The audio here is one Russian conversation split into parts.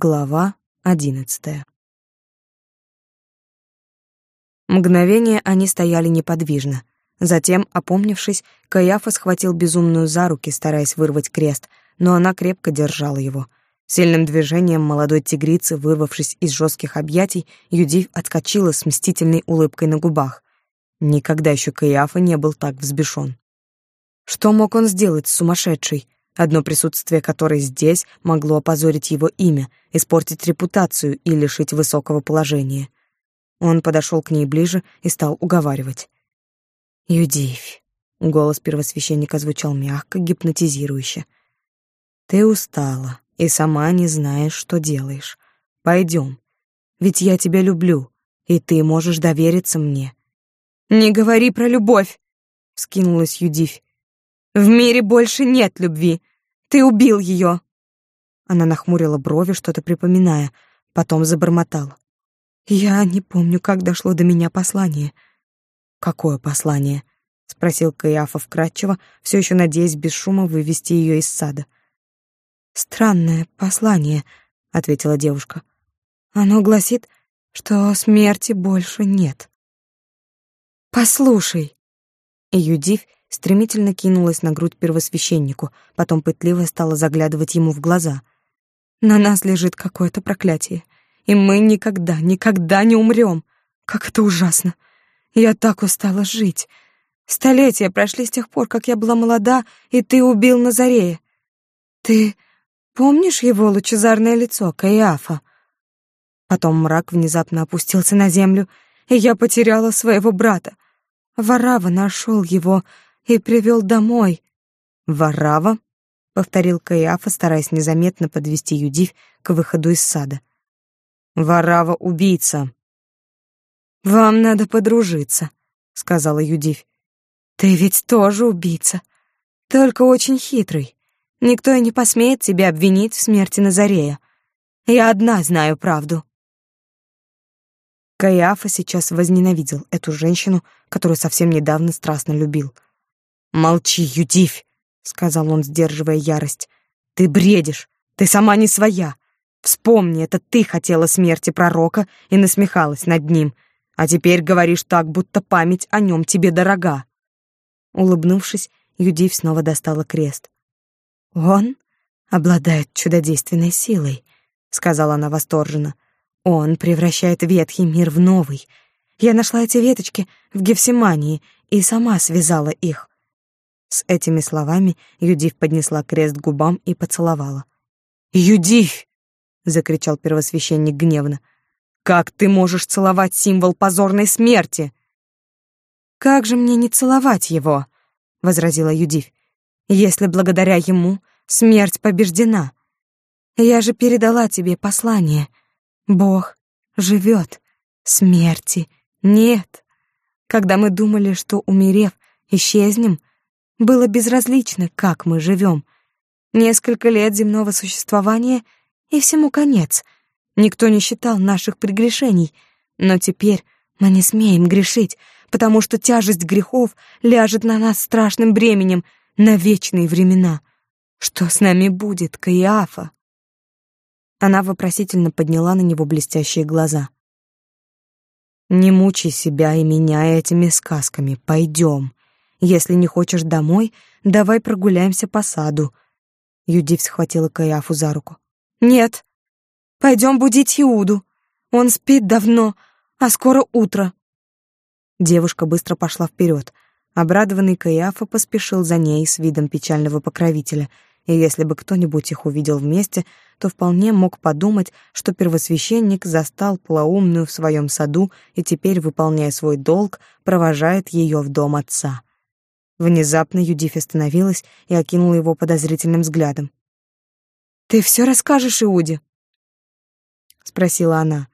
Глава одиннадцатая. Мгновение они стояли неподвижно. Затем, опомнившись, Каяфа схватил безумную за руки, стараясь вырвать крест, но она крепко держала его. Сильным движением молодой тигрицы, вырвавшись из жестких объятий, Юдив отскочила с мстительной улыбкой на губах. Никогда еще Каяфа не был так взбешен. Что мог он сделать с сумасшедшей? Одно присутствие которой здесь могло опозорить его имя, испортить репутацию и лишить высокого положения. Он подошел к ней ближе и стал уговаривать. «Юдивь», — голос первосвященника звучал мягко, гипнотизирующе. «Ты устала и сама не знаешь, что делаешь. Пойдем, ведь я тебя люблю, и ты можешь довериться мне». «Не говори про любовь!» — вскинулась Юдивь. «В мире больше нет любви. Ты убил ее!» Она нахмурила брови, что-то припоминая, потом забормотала. «Я не помню, как дошло до меня послание». «Какое послание?» — спросил Каиафа вкратчиво, все еще надеясь без шума вывести ее из сада. «Странное послание», — ответила девушка. «Оно гласит, что смерти больше нет». «Послушай». И Юдивь стремительно кинулась на грудь первосвященнику, потом пытливо стала заглядывать ему в глаза. «На нас лежит какое-то проклятие, и мы никогда, никогда не умрем. Как это ужасно! Я так устала жить. Столетия прошли с тех пор, как я была молода, и ты убил Назарея. Ты помнишь его лучезарное лицо, Каиафа?» Потом мрак внезапно опустился на землю, и я потеряла своего брата. Варава нашел его, и привел домой. Варава, повторил Каиафа, стараясь незаметно подвести Юдивь к выходу из сада. Варава убийца. Вам надо подружиться, сказала Юдивь. Ты ведь тоже убийца, только очень хитрый. Никто и не посмеет тебя обвинить в смерти Назарея. Я одна знаю правду. Каиафа сейчас возненавидел эту женщину, которую совсем недавно страстно любил — «Молчи, Юдивь!» — сказал он, сдерживая ярость. «Ты бредишь! Ты сама не своя! Вспомни, это ты хотела смерти пророка и насмехалась над ним, а теперь говоришь так, будто память о нем тебе дорога!» Улыбнувшись, Юдивь снова достала крест. «Он обладает чудодейственной силой», — сказала она восторженно. «Он превращает ветхий мир в новый. Я нашла эти веточки в Гефсимании и сама связала их. С этими словами Юдив поднесла крест к губам и поцеловала. «Юдив!» — закричал первосвященник гневно. «Как ты можешь целовать символ позорной смерти?» «Как же мне не целовать его?» — возразила Юдив. «Если благодаря ему смерть побеждена. Я же передала тебе послание. Бог живет, смерти нет. Когда мы думали, что, умерев, исчезнем, было безразлично, как мы живем. Несколько лет земного существования, и всему конец. Никто не считал наших прегрешений, но теперь мы не смеем грешить, потому что тяжесть грехов ляжет на нас страшным бременем на вечные времена. Что с нами будет, Каиафа? Она вопросительно подняла на него блестящие глаза. «Не мучай себя и меня этими сказками. Пойдем. Если не хочешь домой, давай прогуляемся по саду. Юдив схватила Каяфу за руку. Нет. Пойдем будить Иуду. Он спит давно, а скоро утро. Девушка быстро пошла вперед. Обрадованный Каяфа поспешил за ней с видом печального покровителя, и если бы кто-нибудь их увидел вместе, то вполне мог подумать, что первосвященник застал полоумную в своем саду и теперь, выполняя свой долг, провожает ее в дом отца. Внезапно Юдифь остановилась и окинула его подозрительным взглядом. «Ты все расскажешь Иуде?» — спросила она.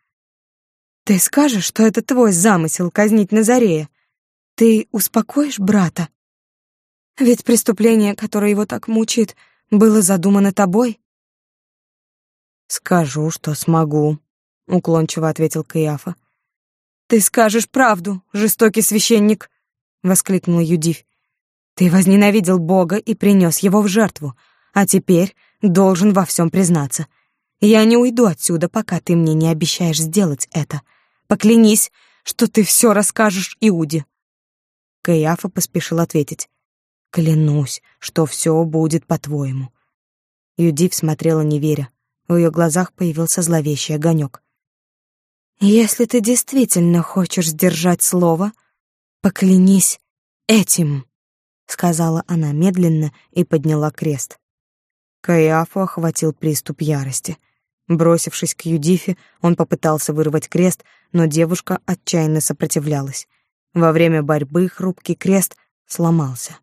«Ты скажешь, что это твой замысел казнить Назарея? Ты успокоишь брата? Ведь преступление, которое его так мучает, было задумано тобой?» «Скажу, что смогу», — уклончиво ответил Каиафа. «Ты скажешь правду, жестокий священник!» — воскликнула Юдивь. Ты возненавидел Бога и принес его в жертву, а теперь должен во всем признаться. Я не уйду отсюда, пока ты мне не обещаешь сделать это. Поклянись, что ты все расскажешь Иуде». Каиафа поспешил ответить. «Клянусь, что все будет по-твоему». Юдив смотрела, не веря. В ее глазах появился зловещий огонек. «Если ты действительно хочешь сдержать слово, поклянись этим», — сказала она медленно и подняла крест. Каиафу охватил приступ ярости. Бросившись к Юдифе, он попытался вырвать крест, но девушка отчаянно сопротивлялась. Во время борьбы хрупкий крест сломался.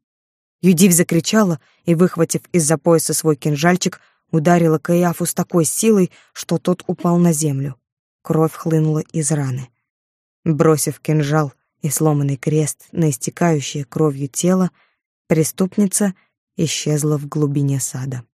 Юдив закричала и, выхватив из-за пояса свой кинжальчик, ударила Каиафу с такой силой, что тот упал на землю. Кровь хлынула из раны. Бросив кинжал и сломанный крест на истекающее кровью тело, преступница исчезла в глубине сада.